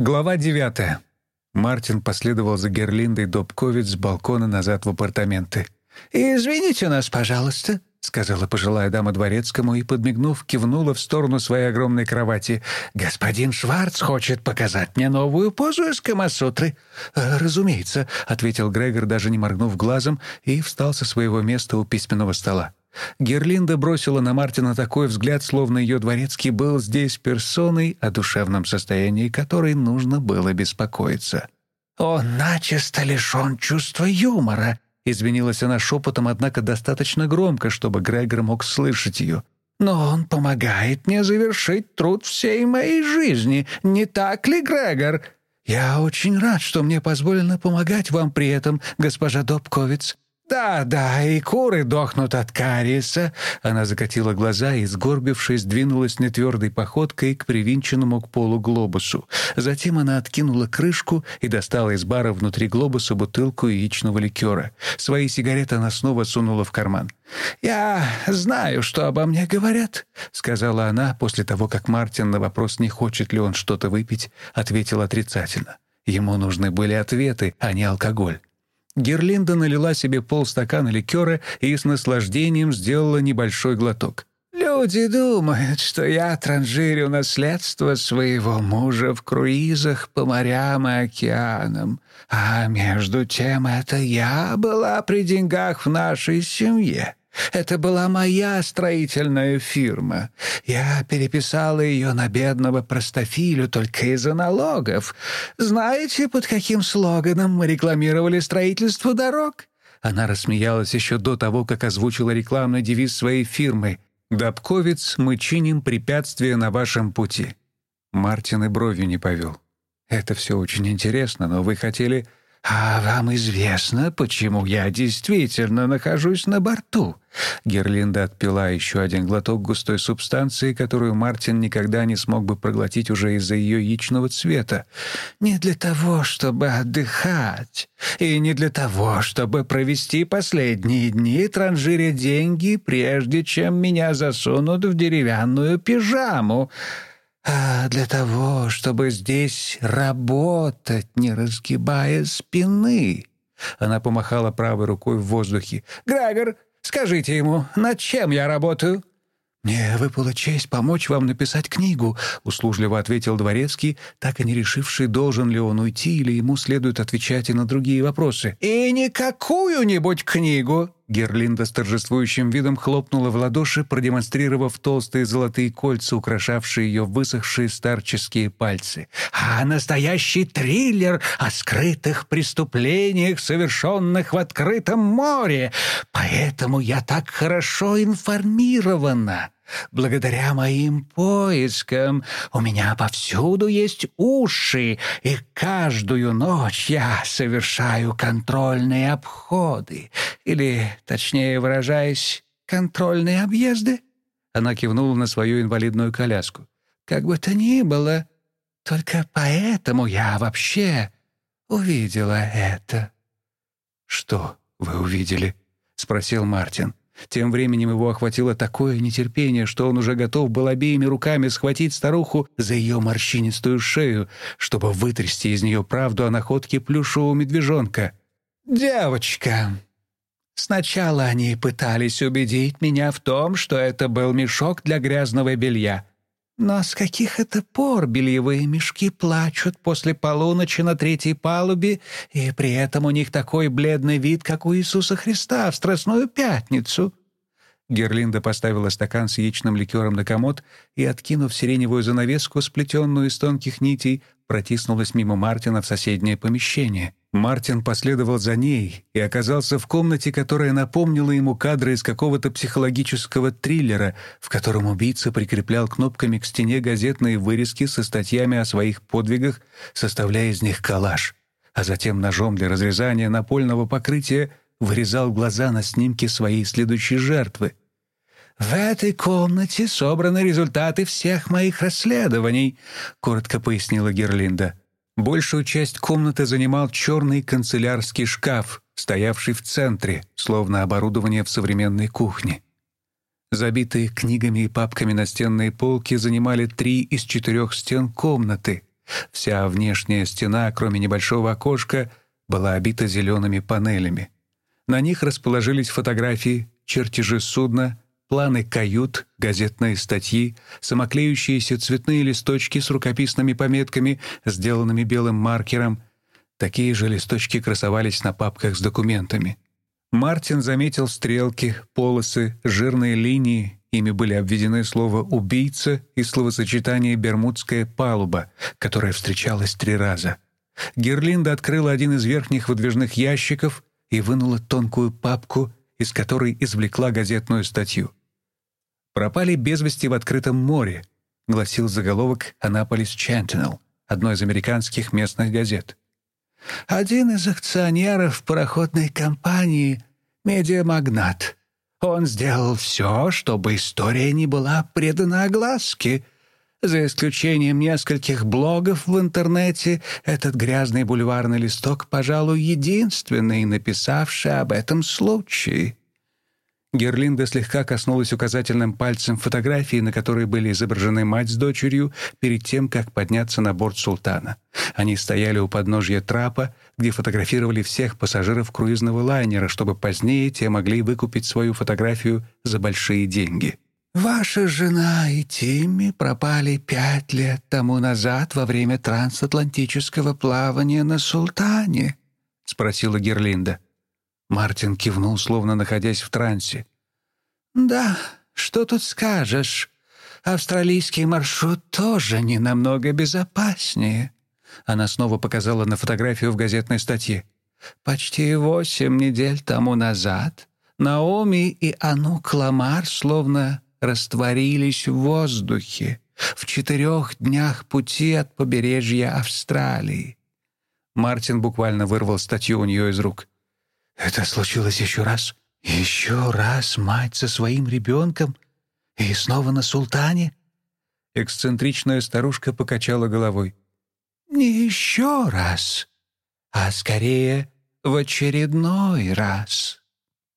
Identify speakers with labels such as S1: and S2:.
S1: Глава девятая. Мартин последовал за Герлиндой Добковиц с балкона назад в апартаменты.
S2: «Извините нас, пожалуйста», —
S1: сказала пожилая дама дворецкому и, подмигнув, кивнула в сторону своей огромной кровати.
S2: «Господин Шварц хочет показать мне новую позу из Камасутры».
S1: «Э, «Разумеется», — ответил Грегор, даже не моргнув глазом, и встал со своего места у письменного стола. Герлинда бросила на Мартина такой взгляд, словно ее дворецкий был здесь персоной, о душевном состоянии которой нужно было беспокоиться.
S2: «Он начисто лишен чувства юмора», —
S1: извинилась она шепотом, однако достаточно громко, чтобы Грегор мог слышать ее.
S2: «Но он помогает мне завершить труд всей моей жизни, не так ли, Грегор?»
S1: «Я очень рад, что мне позволено помогать вам при этом, госпожа Добковиц»,
S2: «Да, да, и куры дохнут от кариеса».
S1: Она закатила глаза и, сгорбившись, двинулась нетвердой походкой к привинченному к полу глобусу. Затем она откинула крышку и достала из бара внутри глобуса бутылку яичного ликера. Свои сигареты она снова сунула в карман.
S2: «Я знаю, что обо мне говорят», —
S1: сказала она после того, как Мартин на вопрос, не хочет ли он что-то выпить, ответил отрицательно. Ему нужны были ответы, а не алкоголь. Герлинда налила себе полстакана ликера и с наслаждением сделала небольшой глоток.
S2: «Люди думают, что я транжирю наследство своего мужа в круизах по морям и океанам, а между тем это я была при деньгах в нашей семье. Это была моя строительная фирма. Я переписала ее на бедного простофилю только из-за налогов. Знаете, под каким слоганом мы рекламировали строительство дорог?»
S1: Она рассмеялась еще до того, как озвучила рекламный девиз своей фирмы. «Добковец, мы чиним препятствия на вашем пути». Мартин и бровью не повел. «Это все очень интересно, но вы хотели...»
S2: «А вам известно, почему я действительно нахожусь на борту?»
S1: Герлинда отпила еще один глоток густой субстанции, которую Мартин никогда не смог бы проглотить уже из-за ее яичного цвета.
S2: «Не для того, чтобы отдыхать, и не для того, чтобы провести последние дни, транжиря деньги, прежде чем меня засунут в деревянную пижаму» а для того, чтобы здесь работать, не разгибая спины».
S1: Она помахала правой рукой в воздухе.
S2: «Грегор, скажите ему, над чем я работаю?»
S1: «Мне выпала честь помочь вам написать книгу», — услужливо ответил Дворецкий, так и не решивший, должен ли он уйти или ему следует отвечать и на другие вопросы.
S2: «И не какую-нибудь книгу!»
S1: Герлинда с торжествующим видом хлопнула в ладоши, продемонстрировав толстые золотые кольца, украшавшие ее высохшие старческие пальцы.
S2: «А настоящий триллер о скрытых преступлениях, совершенных в открытом море! Поэтому я так хорошо информирована!» Благодаря моим поискам у меня повсюду есть уши, и каждую ночь я совершаю контрольные обходы, или, точнее выражаясь, контрольные объезды.
S1: Она кивнула на свою инвалидную коляску.
S2: Как бы то ни было, только поэтому я вообще увидела это.
S1: «Что вы увидели?» — спросил Мартин. Тем временем его охватило такое нетерпение, что он уже готов был обеими руками схватить старуху за ее морщинистую шею, чтобы вытрясти из нее правду о находке плюшевого медвежонка.
S2: «Девочка!» Сначала они пытались убедить меня в том, что это был мешок для грязного белья. Но с каких это пор бельевые мешки плачут после полуночи на третьей палубе, и при этом у них такой бледный вид, как у Иисуса Христа в Страстную Пятницу?»
S1: Герлинда поставила стакан с яичным ликером на комод и, откинув сиреневую занавеску, сплетенную из тонких нитей, протиснулась мимо Мартина в соседнее помещение. Мартин последовал за ней и оказался в комнате, которая напомнила ему кадры из какого-то психологического триллера, в котором убийца прикреплял кнопками к стене газетные вырезки со статьями о своих подвигах, составляя из них коллаж, а затем ножом для разрезания напольного покрытия вырезал глаза на снимке своей следующей жертвы.
S2: «В этой комнате собраны результаты всех моих расследований», — коротко пояснила Герлинда.
S1: Большую часть комнаты занимал черный канцелярский шкаф, стоявший в центре, словно оборудование в современной кухне. Забитые книгами и папками настенные полки занимали три из четырех стен комнаты, Вся внешняя стена, кроме небольшого окошка, была обита зелеными панелями. На них расположились фотографии, чертежи судна, планы кают, газетные статьи, самоклеющиеся цветные листочки с рукописными пометками, сделанными белым маркером. Такие же листочки красовались на папках с документами. Мартин заметил стрелки, полосы, жирные линии, ими были обведены слово «убийца» и словосочетание «бермудская палуба», которое встречалось три раза. Герлинда открыла один из верхних выдвижных ящиков и вынула тонкую папку, из которой извлекла газетную статью. «Пропали без вести в открытом море», — гласил заголовок «Анаполис Чентинел», одной из американских местных газет.
S2: «Один из акционеров пароходной компании — медиамагнат. Он сделал все, чтобы история не была предана огласке», за исключением нескольких блогов в интернете, этот грязный бульварный листок, пожалуй, единственный, написавший об этом случае.
S1: Герлинда слегка коснулась указательным пальцем фотографии, на которой были изображены мать с дочерью перед тем, как подняться на борт «Султана». Они стояли у подножья трапа, где фотографировали всех пассажиров круизного лайнера, чтобы позднее те могли выкупить свою фотографию за большие деньги.
S2: «Ваша жена и Тимми пропали пять лет тому назад во время трансатлантического плавания на «Султане», —
S1: спросила Герлинда. Мартин кивнул, словно находясь в трансе.
S2: «Да, что тут скажешь? Австралийский маршрут тоже не намного безопаснее».
S1: Она снова показала на фотографию в газетной статье.
S2: «Почти восемь недель тому назад Наоми и Анук Ламар словно растворились в воздухе в четырех днях пути от побережья Австралии».
S1: Мартин буквально вырвал статью у нее из рук.
S2: Это случилось еще раз? Еще раз мать со своим ребенком? И снова на султане?
S1: Эксцентричная старушка покачала головой.
S2: Не еще раз, а скорее в очередной раз.